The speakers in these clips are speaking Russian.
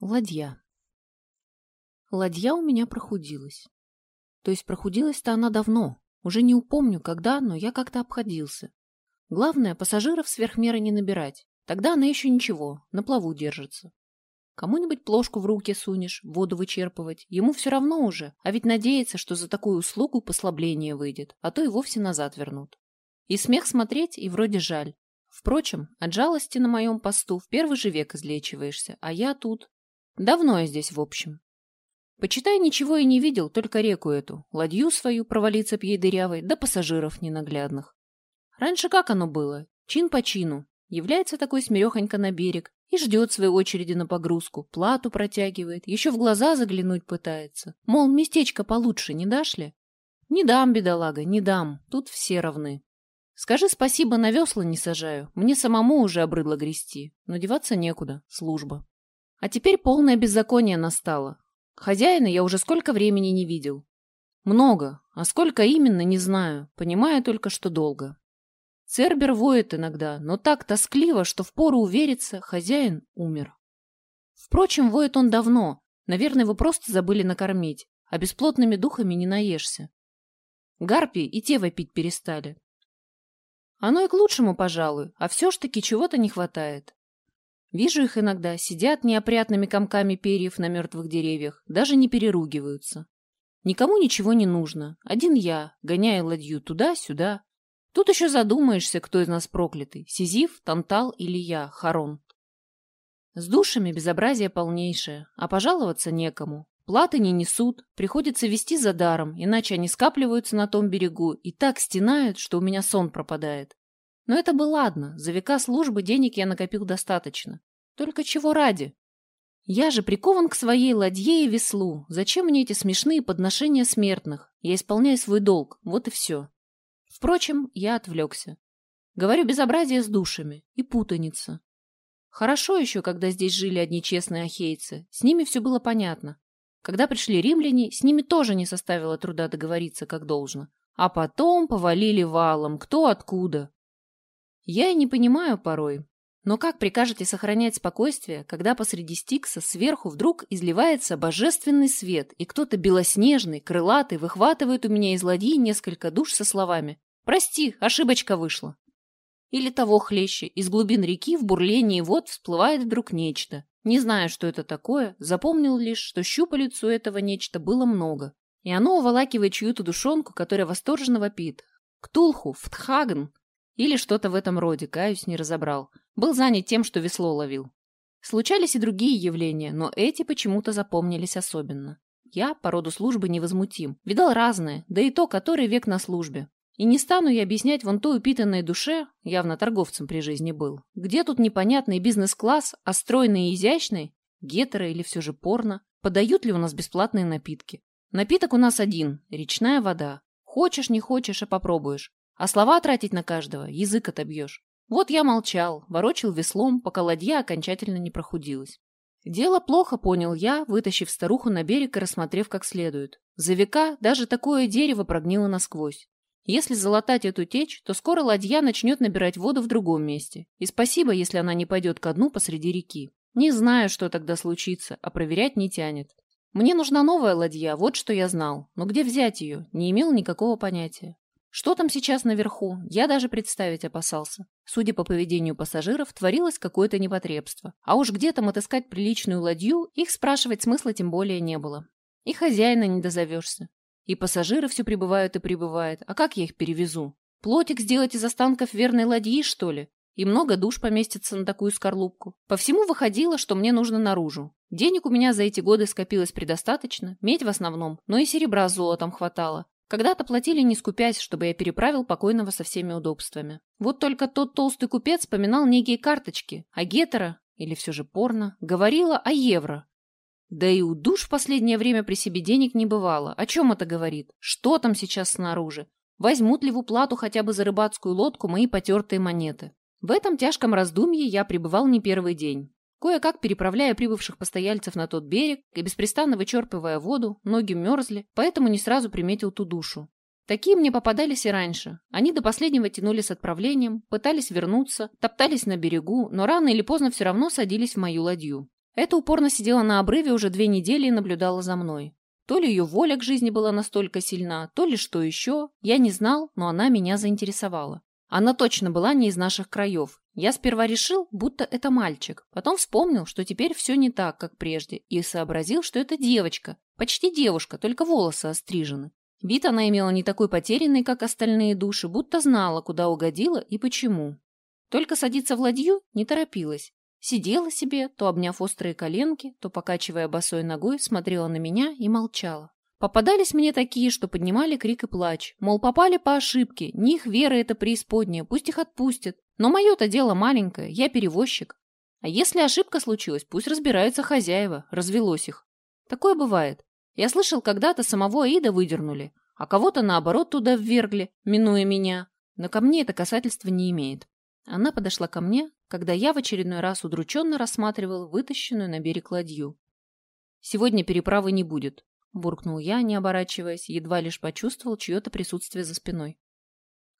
Ладья. Ладья у меня прохудилась. То есть прохудилась-то она давно. Уже не упомню, когда, но я как-то обходился. Главное, пассажиров сверх меры не набирать. Тогда она еще ничего, на плаву держится. Кому-нибудь плошку в руки сунешь, воду вычерпывать. Ему все равно уже, а ведь надеется, что за такую услугу послабление выйдет, а то и вовсе назад вернут. И смех смотреть, и вроде жаль. Впрочем, от жалости на моем посту в первый же век излечиваешься, а я тут Давно я здесь, в общем. Почитай, ничего и не видел, только реку эту, ладью свою, провалиться пьей дырявой, да пассажиров ненаглядных. Раньше как оно было? Чин по чину. Является такой смирехонько на берег и ждет своей очереди на погрузку, плату протягивает, еще в глаза заглянуть пытается. Мол, местечко получше не дашь ли? Не дам, бедолага, не дам, тут все равны. Скажи спасибо, на весла не сажаю, мне самому уже обрыдло грести, но деваться некуда, служба. А теперь полное беззаконие настало. Хозяина я уже сколько времени не видел. Много, а сколько именно, не знаю, понимаю только, что долго. Цербер воет иногда, но так тоскливо, что впору увериться, хозяин умер. Впрочем, воет он давно, наверное, его просто забыли накормить, а бесплотными духами не наешься. Гарпии и те вопить перестали. Оно и к лучшему, пожалуй, а все ж таки чего-то не хватает. Вижу их иногда, сидят неопрятными комками перьев на мертвых деревьях, даже не переругиваются. Никому ничего не нужно. Один я, гоняю ладью туда-сюда. Тут еще задумаешься, кто из нас проклятый. Сизиф, Тантал или я, Харон. С душами безобразие полнейшее, а пожаловаться некому. Платы не несут, приходится вести за даром, иначе они скапливаются на том берегу и так стенают, что у меня сон пропадает. Но это бы ладно, за века службы денег я накопил достаточно. Только чего ради? Я же прикован к своей ладье и веслу. Зачем мне эти смешные подношения смертных? Я исполняю свой долг, вот и все. Впрочем, я отвлекся. Говорю безобразие с душами и путаница. Хорошо еще, когда здесь жили одни честные ахейцы. С ними все было понятно. Когда пришли римляне, с ними тоже не составило труда договориться как должно. А потом повалили валом, кто откуда. Я и не понимаю порой. Но как прикажете сохранять спокойствие, когда посреди стикса сверху вдруг изливается божественный свет, и кто-то белоснежный, крылатый выхватывает у меня из ладьи несколько душ со словами «Прости, ошибочка вышла». Или того хлеще, из глубин реки в бурлении вод всплывает вдруг нечто. Не знаю, что это такое, запомнил лишь, что щупалицу этого нечто было много. И оно уволакивает чью-то душонку, которая восторженно вопит. Ктулху, Фтхаген, или что-то в этом роде, каюсь, не разобрал. Был занят тем, что весло ловил. Случались и другие явления, но эти почему-то запомнились особенно. Я по роду службы невозмутим. Видал разное, да и то, который век на службе. И не стану я объяснять вон той упитанной душе, явно торговцем при жизни был, где тут непонятный бизнес-класс, а стройный и изящный, гетеро или все же порно, подают ли у нас бесплатные напитки. Напиток у нас один – речная вода. Хочешь, не хочешь, а попробуешь. А слова тратить на каждого язык отобьешь. Вот я молчал, ворочил веслом, пока ладья окончательно не прохудилась. Дело плохо, понял я, вытащив старуху на берег и рассмотрев как следует. За века даже такое дерево прогнило насквозь. Если залатать эту течь, то скоро ладья начнет набирать воду в другом месте. И спасибо, если она не пойдет ко дну посреди реки. Не знаю, что тогда случится, а проверять не тянет. Мне нужна новая ладья, вот что я знал. Но где взять ее, не имел никакого понятия. Что там сейчас наверху, я даже представить опасался. Судя по поведению пассажиров, творилось какое-то непотребство. А уж где там отыскать приличную ладью, их спрашивать смысла тем более не было. И хозяина не дозовешься. И пассажиры все прибывают и прибывают. А как я их перевезу? Плотик сделать из останков верной ладьи, что ли? И много душ поместится на такую скорлупку. По всему выходило, что мне нужно наружу. Денег у меня за эти годы скопилось предостаточно, медь в основном, но и серебра с золотом хватало. Когда-то платили не скупясь, чтобы я переправил покойного со всеми удобствами. Вот только тот толстый купец поминал некие карточки, а гетера, или все же порно, говорила о евро. Да и у душ в последнее время при себе денег не бывало. О чем это говорит? Что там сейчас снаружи? Возьмут ли в уплату хотя бы за рыбацкую лодку мои потертые монеты? В этом тяжком раздумье я пребывал не первый день. Кое-как переправляя прибывших постояльцев на тот берег и беспрестанно вычерпывая воду, ноги мерзли, поэтому не сразу приметил ту душу. Такие мне попадались и раньше. Они до последнего тянули с отправлением, пытались вернуться, топтались на берегу, но рано или поздно все равно садились в мою ладью. Эта упорно сидела на обрыве уже две недели и наблюдала за мной. То ли ее воля к жизни была настолько сильна, то ли что еще, я не знал, но она меня заинтересовала. Она точно была не из наших краев. Я сперва решил, будто это мальчик, потом вспомнил, что теперь все не так, как прежде, и сообразил, что это девочка, почти девушка, только волосы острижены. Вид она имела не такой потерянный, как остальные души, будто знала, куда угодила и почему. Только садиться в ладью не торопилась. Сидела себе, то обняв острые коленки, то, покачивая босой ногой, смотрела на меня и молчала. Попадались мне такие, что поднимали крик и плач. Мол, попали по ошибке, не их вера это преисподняя, пусть их отпустят. Но мое-то дело маленькое, я перевозчик. А если ошибка случилась, пусть разбираются хозяева, развелось их. Такое бывает. Я слышал, когда-то самого Аида выдернули, а кого-то, наоборот, туда ввергли, минуя меня. Но ко мне это касательства не имеет. Она подошла ко мне, когда я в очередной раз удрученно рассматривал вытащенную на берег ладью. «Сегодня переправы не будет», — буркнул я, не оборачиваясь, едва лишь почувствовал чье-то присутствие за спиной.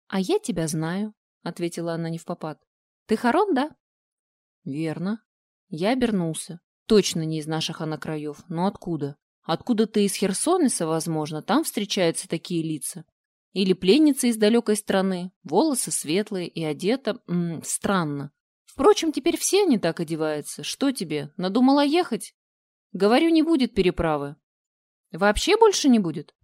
«А я тебя знаю», — ответила она не в попад. «Ты Харон, да?» «Верно». Я обернулся. Точно не из наших она краев. Но откуда? Откуда ты из Херсонеса, возможно, там встречаются такие лица. Или пленница из далекой страны, волосы светлые и одета... М -м, странно. Впрочем, теперь все они так одеваются. Что тебе, надумала ехать? Говорю, не будет переправы. Вообще больше не будет?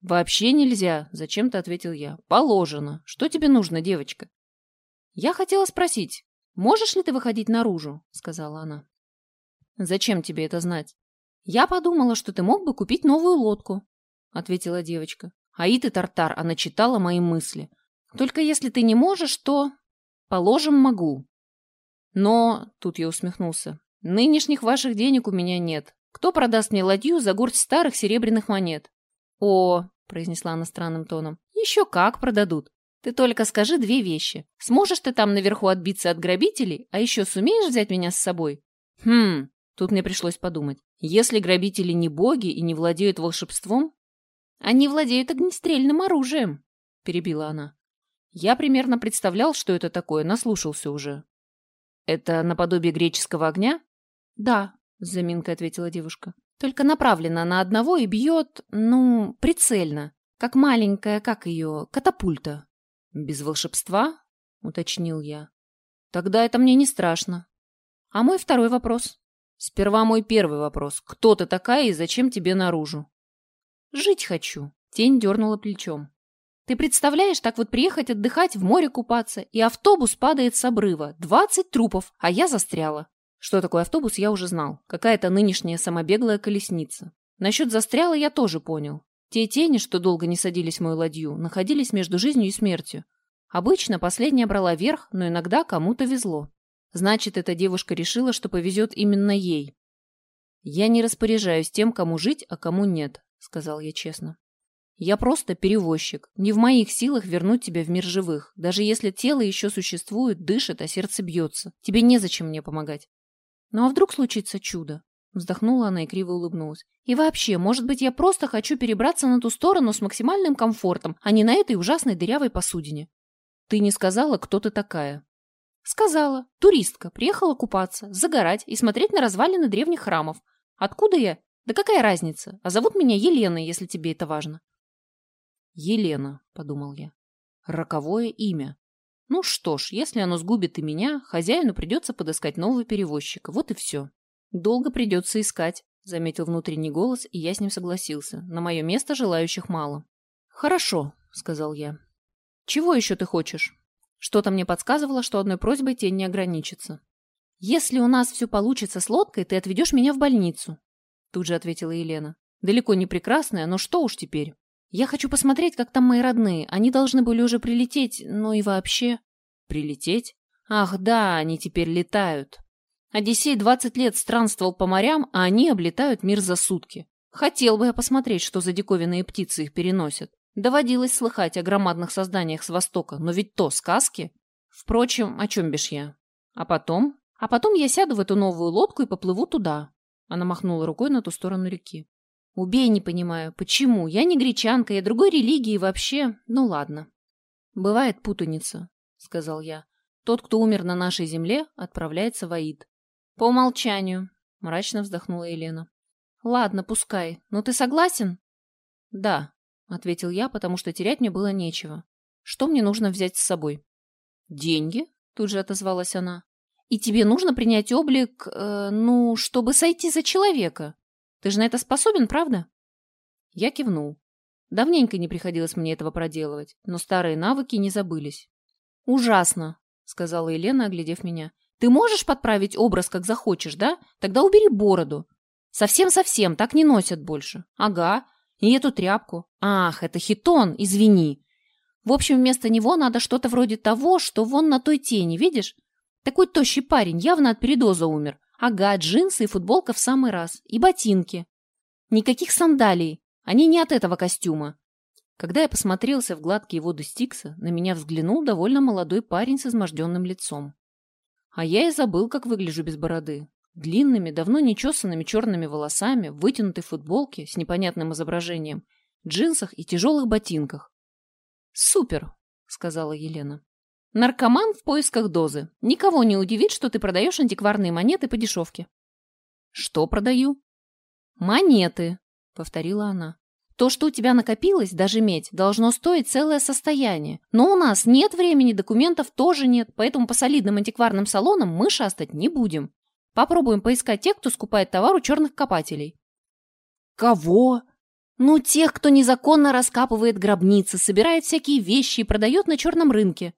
Вообще нельзя, зачем-то ответил я. Положено. Что тебе нужно, девочка? Я хотела спросить, можешь ли ты выходить наружу, сказала она. Зачем тебе это знать? Я подумала, что ты мог бы купить новую лодку, ответила девочка. Аид и Тартар, она читала мои мысли. Только если ты не можешь, то... Положим, могу. Но, тут я усмехнулся, нынешних ваших денег у меня нет. Кто продаст мне ладью за горсть старых серебряных монет? О, произнесла она странным тоном, еще как продадут. Ты только скажи две вещи. Сможешь ты там наверху отбиться от грабителей, а еще сумеешь взять меня с собой? Хм, тут мне пришлось подумать. Если грабители не боги и не владеют волшебством, они владеют огнестрельным оружием, перебила она. Я примерно представлял, что это такое, наслушался уже. Это наподобие греческого огня? Да, с заминкой ответила девушка. Только направлена на одного и бьет, ну, прицельно, как маленькая, как ее, катапульта. Без волшебства? Уточнил я. Тогда это мне не страшно. А мой второй вопрос? Сперва мой первый вопрос. Кто ты такая и зачем тебе наружу? Жить хочу. Тень дернула плечом. Ты представляешь, так вот приехать отдыхать, в море купаться, и автобус падает с обрыва. Двадцать трупов, а я застряла. Что такое автобус, я уже знал. Какая-то нынешняя самобеглая колесница. Насчет застряла я тоже понял. Те тени, что долго не садились в мою ладью, находились между жизнью и смертью. Обычно последняя брала верх, но иногда кому-то везло. Значит, эта девушка решила, что повезет именно ей. «Я не распоряжаюсь тем, кому жить, а кому нет», — сказал я честно. «Я просто перевозчик. Не в моих силах вернуть тебя в мир живых. Даже если тело еще существует, дышит, а сердце бьется. Тебе незачем мне помогать. Ну а вдруг случится чудо? Вздохнула она и криво улыбнулась. И вообще, может быть, я просто хочу перебраться на ту сторону с максимальным комфортом, а не на этой ужасной дырявой посудине. Ты не сказала, кто ты такая? Сказала. Туристка. Приехала купаться, загорать и смотреть на развалины древних храмов. Откуда я? Да какая разница? А зовут меня Елена, если тебе это важно. Елена, подумал я. Роковое имя. Ну что ж, если оно сгубит и меня, хозяину придется подыскать нового перевозчика. Вот и все. Долго придется искать, заметил внутренний голос, и я с ним согласился. На мое место желающих мало. Хорошо, сказал я. Чего еще ты хочешь? Что-то мне подсказывало, что одной просьбой тень не ограничится. «Если у нас все получится с лодкой, ты отведешь меня в больницу», тут же ответила Елена. «Далеко не прекрасная, но что уж теперь. Я хочу посмотреть, как там мои родные. Они должны были уже прилететь, но и вообще...» «Прилететь? Ах, да, они теперь летают. Одиссей двадцать лет странствовал по морям, а они облетают мир за сутки. Хотел бы я посмотреть, что за диковинные птицы их переносят. Доводилось слыхать о громадных созданиях с Востока, но ведь то сказки. Впрочем, о чем бишь я? А потом? А потом я сяду в эту новую лодку и поплыву туда. Она махнула рукой на ту сторону реки. Убей, не понимаю. Почему? Я не гречанка, я другой религии вообще. Ну ладно. Бывает путаница, сказал я. Тот, кто умер на нашей земле, отправляется в Аид. По умолчанию, мрачно вздохнула Елена. Ладно, пускай. Но ты согласен? Да, ответил я, потому что терять мне было нечего. Что мне нужно взять с собой? Деньги? Тут же отозвалась она. И тебе нужно принять облик, э, ну, чтобы сойти за человека. Ты же на это способен, правда? Я кивнул. Давненько не приходилось мне этого проделывать, но старые навыки не забылись. «Ужасно», — сказала Елена, оглядев меня. «Ты можешь подправить образ, как захочешь, да? Тогда убери бороду. Совсем-совсем, так не носят больше. Ага, и эту тряпку. Ах, это хитон, извини. В общем, вместо него надо что-то вроде того, что вон на той тени, видишь? Такой тощий парень, явно от передоза умер. Ага, джинсы и футболка в самый раз. И ботинки. Никаких сандалий. Они не от этого костюма. Когда я посмотрелся в гладкие воды Стикса, на меня взглянул довольно молодой парень с изможденным лицом. А я и забыл, как выгляжу без бороды. Длинными, давно нечесанными черными волосами, вытянутой футболке с непонятным изображением, джинсах и тяжелых ботинках. «Супер!» — сказала Елена. Наркоман в поисках дозы. Никого не удивит, что ты продаешь антикварные монеты по дешевке. Что продаю? Монеты, повторила она. То, что у тебя накопилось, даже медь, должно стоить целое состояние. Но у нас нет времени, документов тоже нет, поэтому по солидным антикварным салонам мы шастать не будем. Попробуем поискать тех, кто скупает товар у черных копателей. Кого? Ну, тех, кто незаконно раскапывает гробницы, собирает всякие вещи и продает на черном рынке.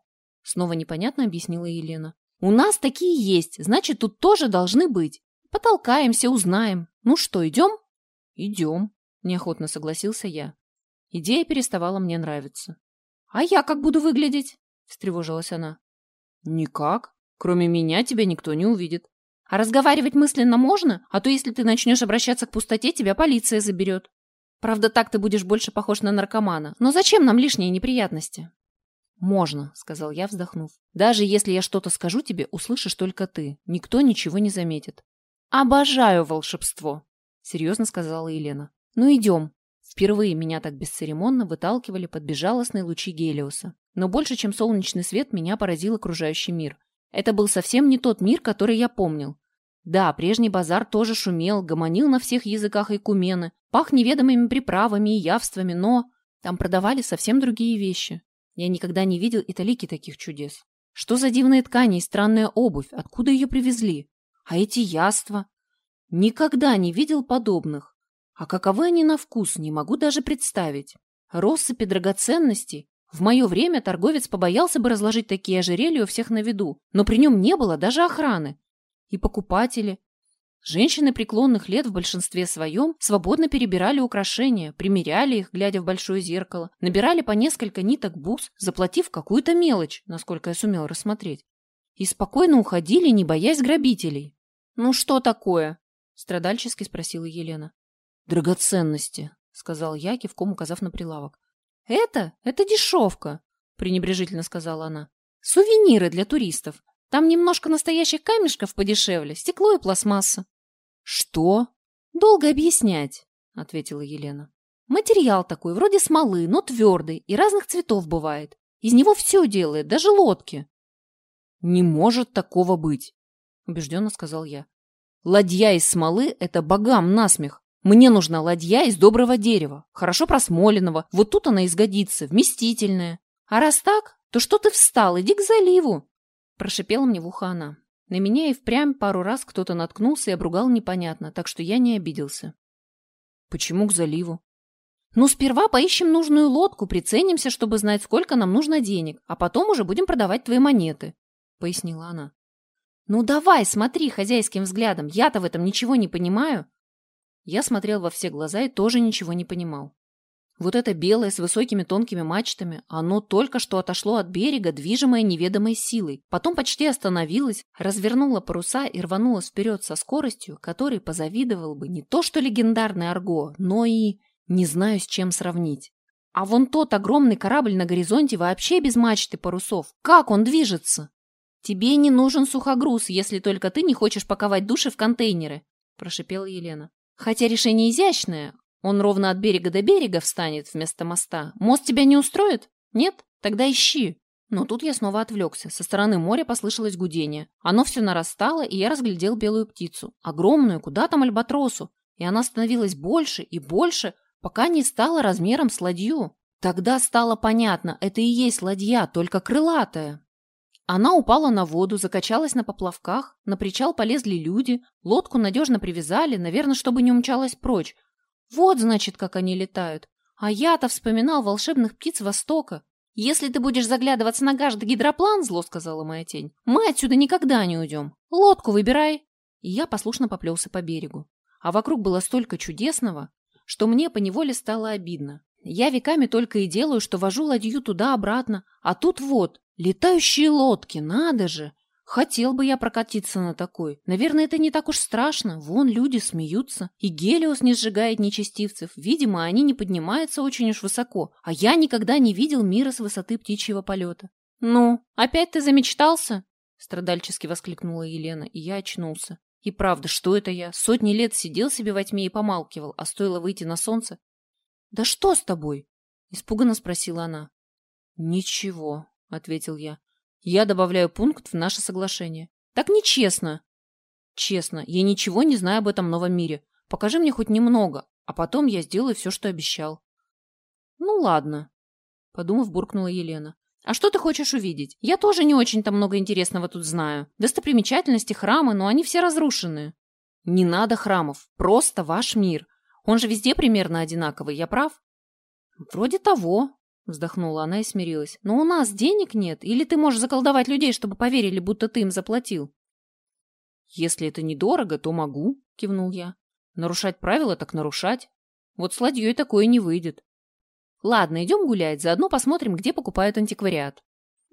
Снова непонятно объяснила Елена. У нас такие есть, значит, тут тоже должны быть. Потолкаемся, узнаем. Ну что, идем? Идем, неохотно согласился я. Идея переставала мне нравиться. А я как буду выглядеть? Встревожилась она. Никак. Кроме меня тебя никто не увидит. А разговаривать мысленно можно? А то если ты начнешь обращаться к пустоте, тебя полиция заберет. Правда, так ты будешь больше похож на наркомана. Но зачем нам лишние неприятности? «Можно», — сказал я, вздохнув. «Даже если я что-то скажу тебе, услышишь только ты. Никто ничего не заметит». «Обожаю волшебство», — серьезно сказала Елена. «Ну, идем». Впервые меня так бесцеремонно выталкивали под безжалостные лучи Гелиоса. Но больше, чем солнечный свет, меня поразил окружающий мир. Это был совсем не тот мир, который я помнил. Да, прежний базар тоже шумел, гомонил на всех языках Айкумены, пах неведомыми приправами и явствами, но там продавали совсем другие вещи. Я никогда не видел и талики таких чудес. Что за дивные ткани и странная обувь? Откуда ее привезли? А эти яства? Никогда не видел подобных. А каковы они на вкус, не могу даже представить. Россыпи драгоценностей. В мое время торговец побоялся бы разложить такие ожерелья у всех на виду, но при нем не было даже охраны. И покупатели, Женщины преклонных лет в большинстве своем свободно перебирали украшения, примеряли их, глядя в большое зеркало, набирали по несколько ниток бус, заплатив какую-то мелочь, насколько я сумел рассмотреть, и спокойно уходили, не боясь грабителей. «Ну что такое?» — страдальчески спросила Елена. «Драгоценности», — сказал я, кивком указав на прилавок. «Это? Это дешевка», — пренебрежительно сказала она. «Сувениры для туристов. Там немножко настоящих камешков подешевле, стекло и пластмасса. «Что?» «Долго объяснять», — ответила Елена. «Материал такой, вроде смолы, но твердый, и разных цветов бывает. Из него все делает, даже лодки». «Не может такого быть», — убежденно сказал я. «Ладья из смолы — это богам насмех. Мне нужна ладья из доброго дерева, хорошо просмоленного. Вот тут она изгодится, вместительная. А раз так, то что ты встал? Иди к заливу!» Прошипела мне в ухо она. На меня и впрямь пару раз кто-то наткнулся и обругал непонятно, так что я не обиделся. Почему к заливу? Ну, сперва поищем нужную лодку, приценимся, чтобы знать, сколько нам нужно денег, а потом уже будем продавать твои монеты, — пояснила она. Ну, давай, смотри хозяйским взглядом, я-то в этом ничего не понимаю. Я смотрел во все глаза и тоже ничего не понимал. Вот это белое с высокими тонкими мачтами, оно только что отошло от берега, движимое неведомой силой. Потом почти остановилось, развернуло паруса и рванулось вперед со скоростью, которой позавидовал бы не то что легендарный Арго, но и... не знаю, с чем сравнить. А вон тот огромный корабль на горизонте вообще без мачты парусов. Как он движется? Тебе не нужен сухогруз, если только ты не хочешь паковать души в контейнеры, прошипела Елена. Хотя решение изящное, он ровно от берега до берега встанет вместо моста. Мост тебя не устроит? Нет? Тогда ищи. Но тут я снова отвлекся. Со стороны моря послышалось гудение. Оно все нарастало, и я разглядел белую птицу. Огромную, куда там альбатросу. И она становилась больше и больше, пока не стала размером с ладью. Тогда стало понятно, это и есть ладья, только крылатая. Она упала на воду, закачалась на поплавках, на причал полезли люди, лодку надежно привязали, наверное, чтобы не умчалась прочь. Вот, значит, как они летают. А я-то вспоминал волшебных птиц Востока. «Если ты будешь заглядываться на каждый гидроплан, — зло сказала моя тень, — мы отсюда никогда не уйдем. Лодку выбирай!» И я послушно поплелся по берегу. А вокруг было столько чудесного, что мне поневоле стало обидно. Я веками только и делаю, что вожу ладью туда-обратно, а тут вот, летающие лодки, надо же! Хотел бы я прокатиться на такой. Наверное, это не так уж страшно. Вон люди смеются. И Гелиос не сжигает нечестивцев. Видимо, они не поднимаются очень уж высоко. А я никогда не видел мира с высоты птичьего полета. «Ну, опять ты замечтался?» Страдальчески воскликнула Елена, и я очнулся. И правда, что это я? Сотни лет сидел себе во тьме и помалкивал, а стоило выйти на солнце. «Да что с тобой?» — испуганно спросила она. «Ничего», — ответил я. Я добавляю пункт в наше соглашение. Так нечестно. Честно, я ничего не знаю об этом новом мире. Покажи мне хоть немного, а потом я сделаю все, что обещал. Ну ладно, подумав, буркнула Елена. А что ты хочешь увидеть? Я тоже не очень-то много интересного тут знаю. Достопримечательности, храмы, но они все разрушены. Не надо храмов, просто ваш мир. Он же везде примерно одинаковый, я прав? Вроде того, Вздохнула она и смирилась. «Но у нас денег нет. Или ты можешь заколдовать людей, чтобы поверили, будто ты им заплатил?» «Если это недорого, то могу», — кивнул я. «Нарушать правила так нарушать. Вот с ладьей такое не выйдет». «Ладно, идем гулять, заодно посмотрим, где покупают антиквариат».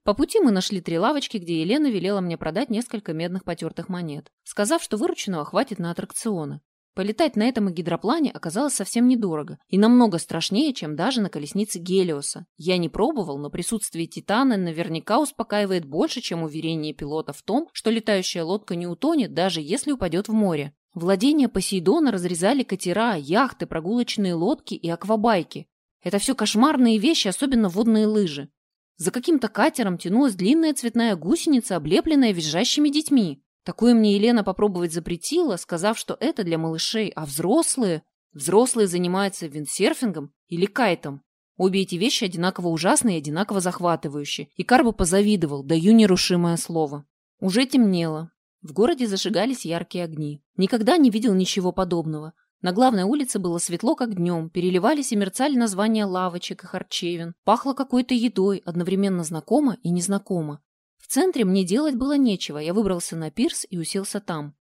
По пути мы нашли три лавочки, где Елена велела мне продать несколько медных потертых монет, сказав, что вырученного хватит на аттракционы. Полетать на этом гидроплане оказалось совсем недорого и намного страшнее, чем даже на колеснице Гелиоса. Я не пробовал, но присутствие Титана наверняка успокаивает больше, чем уверение пилота в том, что летающая лодка не утонет, даже если упадет в море. Владения Посейдона разрезали катера, яхты, прогулочные лодки и аквабайки. Это все кошмарные вещи, особенно водные лыжи. За каким-то катером тянулась длинная цветная гусеница, облепленная визжащими детьми. Такое мне Елена попробовать запретила, сказав, что это для малышей, а взрослые... Взрослые занимаются виндсерфингом или кайтом. Обе эти вещи одинаково ужасные и одинаково захватывающие. И Карбо позавидовал, даю нерушимое слово. Уже темнело. В городе зажигались яркие огни. Никогда не видел ничего подобного. На главной улице было светло, как днем, переливались и мерцали названия лавочек и харчевин. Пахло какой-то едой, одновременно знакомо и незнакомо. В центре мне делать было нечего, я выбрался на пирс и уселся там.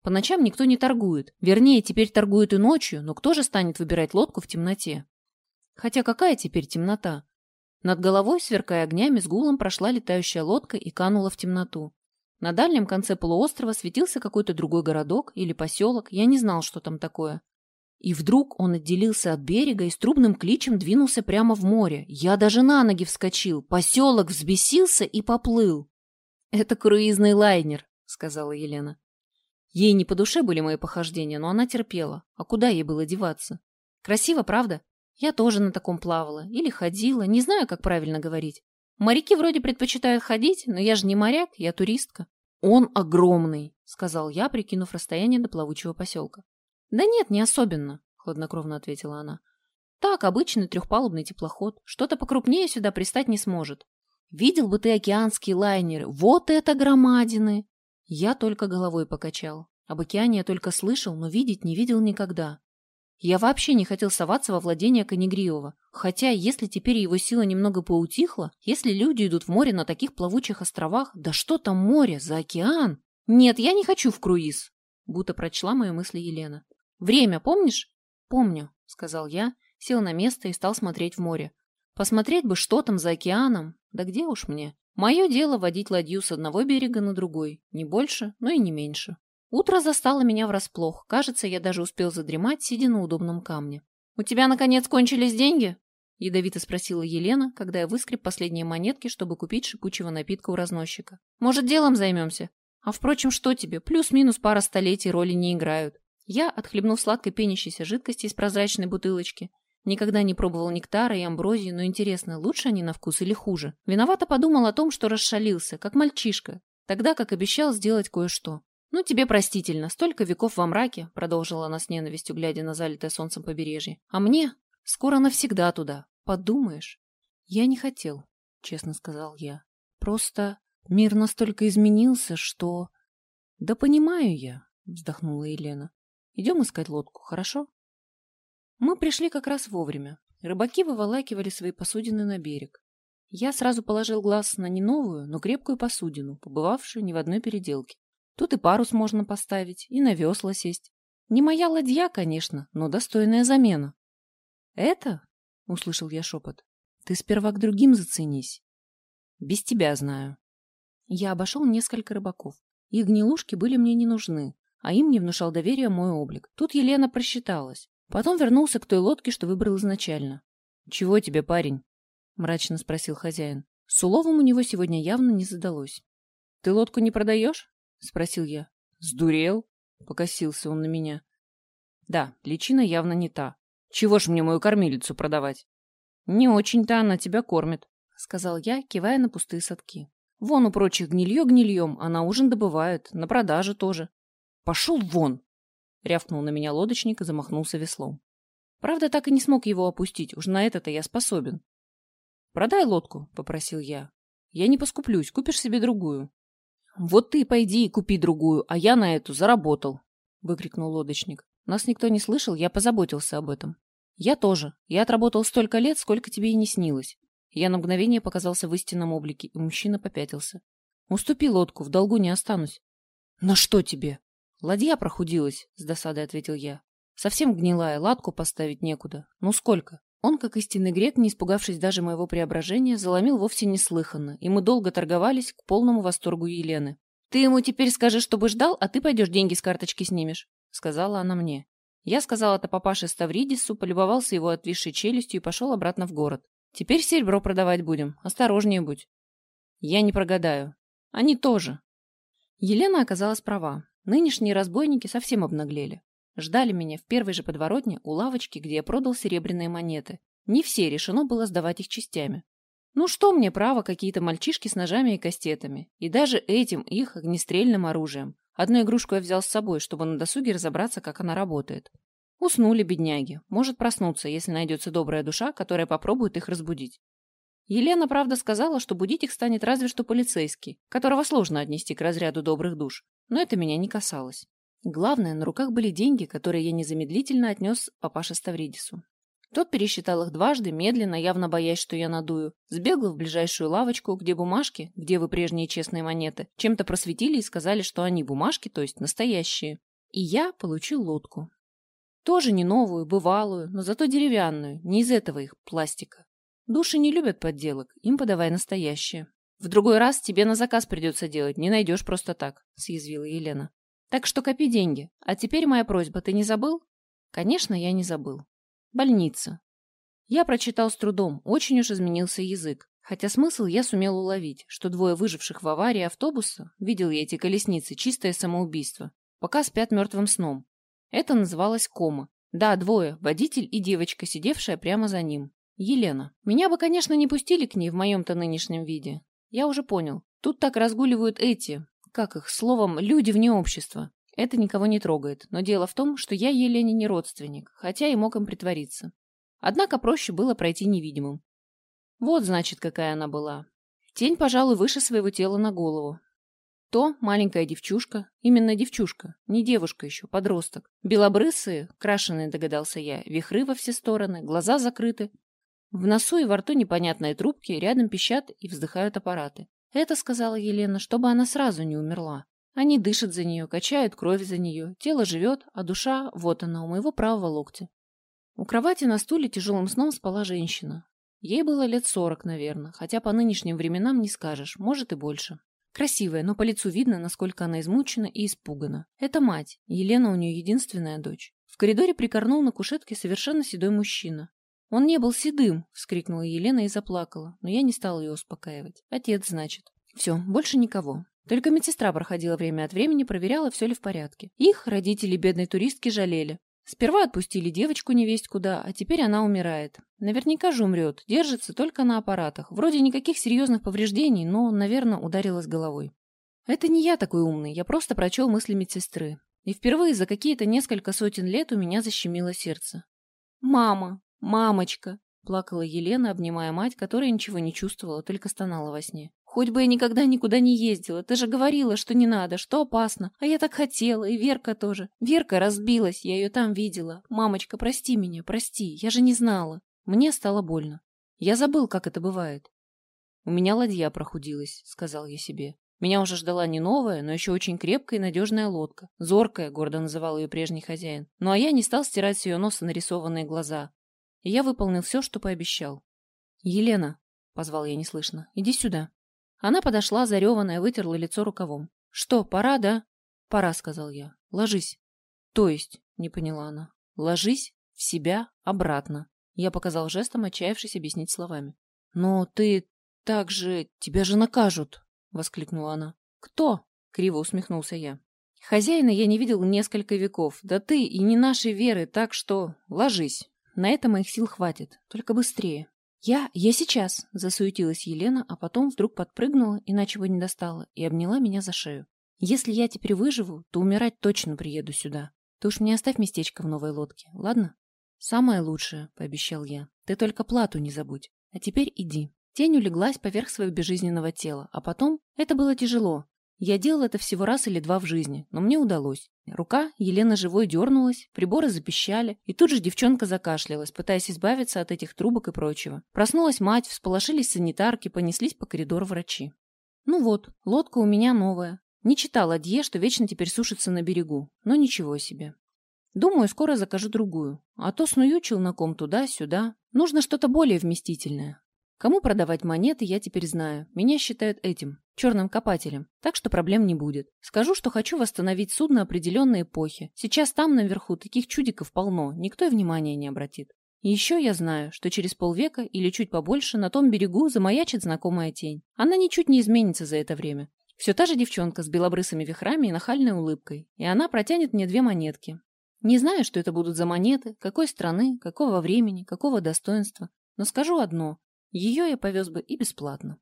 По ночам никто не торгует. Вернее, теперь торгуют и ночью, но кто же станет выбирать лодку в темноте? Хотя какая теперь темнота? Над головой, сверкая огнями, с гулом прошла летающая лодка и канула в темноту. На дальнем конце полуострова светился какой-то другой городок или поселок, я не знал, что там такое. И вдруг он отделился от берега и с трубным кличем двинулся прямо в море. Я даже на ноги вскочил. Поселок взбесился и поплыл. «Это круизный лайнер», — сказала Елена. Ей не по душе были мои похождения, но она терпела. А куда ей было деваться? Красиво, правда? Я тоже на таком плавала. Или ходила. Не знаю, как правильно говорить. Моряки вроде предпочитают ходить, но я же не моряк, я туристка. Он огромный, сказал я, прикинув расстояние до плавучего поселка. «Да нет, не особенно», — хладнокровно ответила она. «Так, обычный трехпалубный теплоход. Что-то покрупнее сюда пристать не сможет. Видел бы ты океанские лайнеры. Вот это громадины!» Я только головой покачал. Об океане я только слышал, но видеть не видел никогда. Я вообще не хотел соваться во владение Канегриова. Хотя, если теперь его сила немного поутихла, если люди идут в море на таких плавучих островах, да что там море, за океан? Нет, я не хочу в круиз, будто прочла мои мысли Елена. Время помнишь? Помню, сказал я, сел на место и стал смотреть в море. Посмотреть бы, что там за океаном. Да где уж мне? Мое дело водить ладью с одного берега на другой. Не больше, но и не меньше. Утро застало меня врасплох. Кажется, я даже успел задремать, сидя на удобном камне. «У тебя, наконец, кончились деньги?» Ядовито спросила Елена, когда я выскреб последние монетки, чтобы купить шипучего напитка у разносчика. «Может, делом займемся? А впрочем, что тебе? Плюс-минус пара столетий роли не играют. Я, отхлебнув сладкой пенящейся жидкости из прозрачной бутылочки, Никогда не пробовал нектара и амброзии, но интересно, лучше они на вкус или хуже? Виновато подумал о том, что расшалился, как мальчишка, тогда как обещал сделать кое-что. «Ну, тебе простительно, столько веков во мраке», — продолжила она с ненавистью, глядя на залитое солнцем побережье. «А мне? Скоро навсегда туда. Подумаешь?» «Я не хотел», — честно сказал я. «Просто мир настолько изменился, что...» «Да понимаю я», — вздохнула Елена. «Идем искать лодку, хорошо?» Мы пришли как раз вовремя. Рыбаки выволакивали свои посудины на берег. Я сразу положил глаз на не новую, но крепкую посудину, побывавшую ни в одной переделке. Тут и парус можно поставить, и на весла сесть. Не моя ладья, конечно, но достойная замена. «Это?» — услышал я шепот. «Ты сперва к другим заценись. Без тебя знаю». Я обошел несколько рыбаков. Их гнилушки были мне не нужны, а им не внушал доверия мой облик. Тут Елена просчиталась. Потом вернулся к той лодке, что выбрал изначально. «Чего тебе, парень?» — мрачно спросил хозяин. С уловом у него сегодня явно не задалось. «Ты лодку не продаешь?» — спросил я. «Сдурел?» — покосился он на меня. «Да, личина явно не та. Чего ж мне мою кормилицу продавать?» «Не очень-то она тебя кормит», — сказал я, кивая на пустые садки. «Вон у прочих гнилье гнильем, а на ужин добывают, на продаже тоже». «Пошел вон!» — рявкнул на меня лодочник и замахнулся веслом. Правда, так и не смог его опустить, уж на это-то я способен. «Продай лодку», — попросил я. «Я не поскуплюсь, купишь себе другую». «Вот ты пойди и купи другую, а я на эту заработал», — выкрикнул лодочник. Нас никто не слышал, я позаботился об этом. «Я тоже. Я отработал столько лет, сколько тебе и не снилось». Я на мгновение показался в истинном облике, и мужчина попятился. «Уступи лодку, в долгу не останусь». «На что тебе?» «Ладья прохудилась», — с досадой ответил я. «Совсем гнилая, ладку поставить некуда. Ну сколько?» Он, как истинный грек, не испугавшись даже моего преображения, заломил вовсе неслыханно, и мы долго торговались к полному восторгу Елены. «Ты ему теперь скажи, чтобы ждал, а ты пойдешь деньги с карточки снимешь», — сказала она мне. Я сказал это папаше Ставридису, полюбовался его отвисшей челюстью и пошел обратно в город. «Теперь серебро продавать будем. Осторожнее будь». «Я не прогадаю. Они тоже». Елена оказалась права. Нынешние разбойники совсем обнаглели. Ждали меня в первой же подворотне у лавочки, где я продал серебряные монеты. Не все решено было сдавать их частями. Ну что мне право какие-то мальчишки с ножами и кастетами? И даже этим их огнестрельным оружием. Одну игрушку я взял с собой, чтобы на досуге разобраться, как она работает. Уснули бедняги. Может проснуться, если найдется добрая душа, которая попробует их разбудить. Елена, правда, сказала, что будить их станет разве что полицейский, которого сложно отнести к разряду добрых душ. Но это меня не касалось. Главное, на руках были деньги, которые я незамедлительно отнес папаше Ставридису. Тот пересчитал их дважды, медленно, явно боясь, что я надую. Сбегал в ближайшую лавочку, где бумажки, где вы прежние честные монеты, чем-то просветили и сказали, что они бумажки, то есть настоящие. И я получил лодку. Тоже не новую, бывалую, но зато деревянную, не из этого их пластика. Души не любят подделок, им подавай настоящее. В другой раз тебе на заказ придется делать, не найдешь просто так, съязвила Елена. Так что копи деньги. А теперь моя просьба, ты не забыл? Конечно, я не забыл. Больница. Я прочитал с трудом, очень уж изменился язык. Хотя смысл я сумел уловить, что двое выживших в аварии автобуса, видел я эти колесницы, чистое самоубийство, пока спят мертвым сном. Это называлось кома. Да, двое, водитель и девочка, сидевшая прямо за ним. Елена. Меня бы, конечно, не пустили к ней в моем-то нынешнем виде. Я уже понял. Тут так разгуливают эти, как их, словом, люди вне общества. Это никого не трогает, но дело в том, что я Елене не родственник, хотя и мог им притвориться. Однако проще было пройти невидимым. Вот, значит, какая она была. Тень, пожалуй, выше своего тела на голову. То маленькая девчушка, именно девчушка, не девушка еще, подросток. Белобрысые, крашеные, догадался я, вихры во все стороны, глаза закрыты. В носу и во рту непонятные трубки, рядом пищат и вздыхают аппараты. Это сказала Елена, чтобы она сразу не умерла. Они дышат за нее, качают кровь за нее, тело живет, а душа, вот она, у моего правого локтя. У кровати на стуле тяжелым сном спала женщина. Ей было лет сорок, наверное, хотя по нынешним временам не скажешь, может и больше. Красивая, но по лицу видно, насколько она измучена и испугана. Это мать, Елена у нее единственная дочь. В коридоре прикорнул на кушетке совершенно седой мужчина. «Он не был седым!» — вскрикнула Елена и заплакала, но я не стала ее успокаивать. «Отец, значит». Все, больше никого. Только медсестра проходила время от времени, проверяла, все ли в порядке. Их родители бедной туристки жалели. Сперва отпустили девочку невесть куда, а теперь она умирает. Наверняка же умрет, держится только на аппаратах. Вроде никаких серьезных повреждений, но, наверное, ударилась головой. Это не я такой умный, я просто прочел мысли медсестры. И впервые за какие-то несколько сотен лет у меня защемило сердце. «Мама! Мамочка!» — плакала Елена, обнимая мать, которая ничего не чувствовала, только стонала во сне. «Хоть бы я никогда никуда не ездила. Ты же говорила, что не надо, что опасно. А я так хотела, и Верка тоже. Верка разбилась, я ее там видела. Мамочка, прости меня, прости, я же не знала. Мне стало больно. Я забыл, как это бывает. «У меня ладья прохудилась», — сказал я себе. Меня уже ждала не новая, но еще очень крепкая и надежная лодка. Зоркая, гордо называл ее прежний хозяин. Ну а я не стал стирать с ее носа нарисованные глаза. И я выполнил все, что пообещал. «Елена», — позвал я неслышно, — «иди сюда». Она подошла, зареванная, вытерла лицо рукавом. «Что, пора, да?» «Пора», — сказал я. «Ложись». «То есть?» — не поняла она. «Ложись в себя обратно». Я показал жестом, отчаявшись объяснить словами. «Но ты так же... Тебя же накажут!» — воскликнула она. «Кто?» — криво усмехнулся я. «Хозяина я не видел несколько веков. Да ты и не нашей веры, так что ложись. На это моих сил хватит. Только быстрее». «Я... я сейчас!» — засуетилась Елена, а потом вдруг подпрыгнула, иначе бы не достала, и обняла меня за шею. «Если я теперь выживу, то умирать точно приеду сюда. Ты уж мне оставь местечко в новой лодке, ладно?» «Самое лучшее», — пообещал я. «Ты только плату не забудь. А теперь иди». Тень улеглась поверх своего безжизненного тела, а потом это было тяжело. Я делал это всего раз или два в жизни, но мне удалось. Рука Елены живой дернулась, приборы запищали, и тут же девчонка закашлялась, пытаясь избавиться от этих трубок и прочего. Проснулась мать, всполошились санитарки, понеслись по коридору врачи. Ну вот, лодка у меня новая. Не читал Адье, что вечно теперь сушится на берегу, но ничего себе. Думаю, скоро закажу другую. А то сную челноком туда-сюда. Нужно что-то более вместительное. Кому продавать монеты, я теперь знаю. Меня считают этим, черным копателем, так что проблем не будет. Скажу, что хочу восстановить судно определенной эпохи. Сейчас там наверху таких чудиков полно, никто и внимания не обратит. Еще я знаю, что через полвека или чуть побольше на том берегу замаячит знакомая тень. Она ничуть не изменится за это время. Все та же девчонка с белобрысыми вихрами и нахальной улыбкой. И она протянет мне две монетки. Не знаю, что это будут за монеты, какой страны, какого времени, какого достоинства. Но скажу одно. Ее я повез бы и бесплатно.